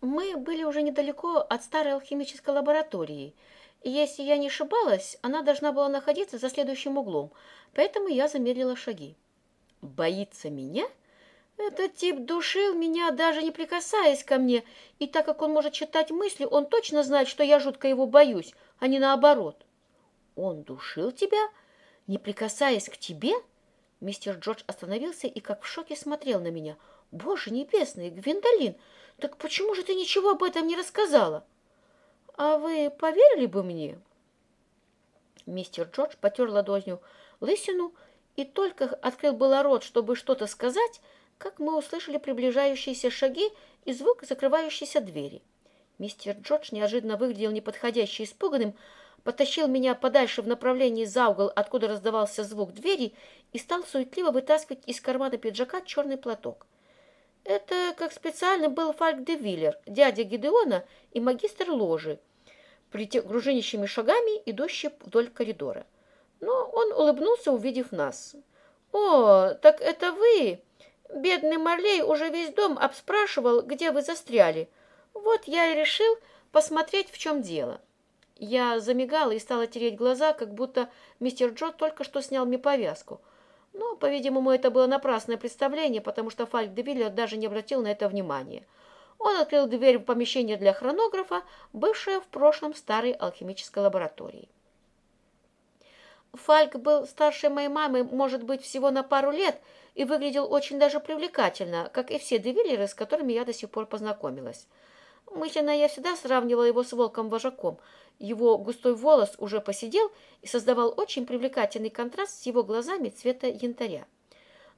Мы были уже недалеко от старой алхимической лаборатории, и если я не ошибалась, она должна была находиться за следующим углом, поэтому я замедлила шаги. Боится меня? Этот тип душил меня, даже не прикасаясь ко мне, и так как он может читать мысли, он точно знает, что я жутко его боюсь, а не наоборот. Он душил тебя, не прикасаясь к тебе? Мистер Джордж остановился и как в шоке смотрел на меня. Боже небесный, Гвиндолин, так почему же ты ничего об этом не рассказала? А вы поверили бы мне? Мистер Джордж потер ладонью лысину и только открыл было рот, чтобы что-то сказать, как мы услышали приближающиеся шаги и звук закрывающейся двери. Мистер Джордж неожиданно выглядел неподходяще испуганным, потащил меня подальше в направлении за угол, откуда раздавался звук двери, и стал суетливо вытаскивать из кармана пиджака черный платок. Это как специально был Фальк де Виллер, дядя Гидеона и магистр ложи, пружинищими шагами, идущий вдоль коридора. Но он улыбнулся, увидев нас. «О, так это вы!» Бедный Марлей уже весь дом обспрашивал, где вы застряли. Вот я и решил посмотреть, в чем дело. Я замигала и стала тереть глаза, как будто мистер Джо только что снял мне повязку. Но, по-видимому, это было напрасное представление, потому что Фальк де Виллер даже не обратил на это внимания. Он открыл дверь в помещение для хронографа, бывшее в прошлом старой алхимической лаборатории. Фальк был старше моей мамы, может быть, всего на пару лет, и выглядел очень даже привлекательно, как и все девиллеры, с которыми я до сих пор познакомилась. Мысленно я всегда сравнивала его с волком-вожаком. Его густой волос уже посидел и создавал очень привлекательный контраст с его глазами цвета янтаря.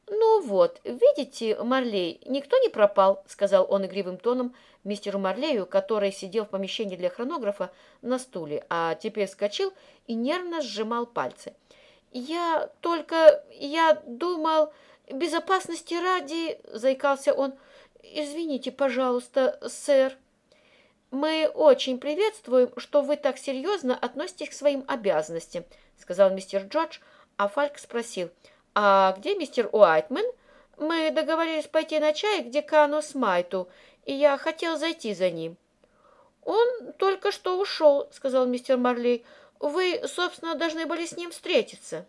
«Ну вот, видите, Марлей, никто не пропал», — сказал он игривым тоном мистеру Марлею, который сидел в помещении для хронографа на стуле, а теперь вскочил и нервно сжимал пальцы. «Я только... я думал... безопасности ради...» — заикался он. «Извините, пожалуйста, сэр». «Мы очень приветствуем, что вы так серьезно относитесь к своим обязанностям», — сказал мистер Джордж, а Фальк спросил, «А где мистер Уайтман? Мы договорились пойти на чай к декану Смайту, и я хотел зайти за ним». «Он только что ушел», — сказал мистер Марлей. «Вы, собственно, должны были с ним встретиться».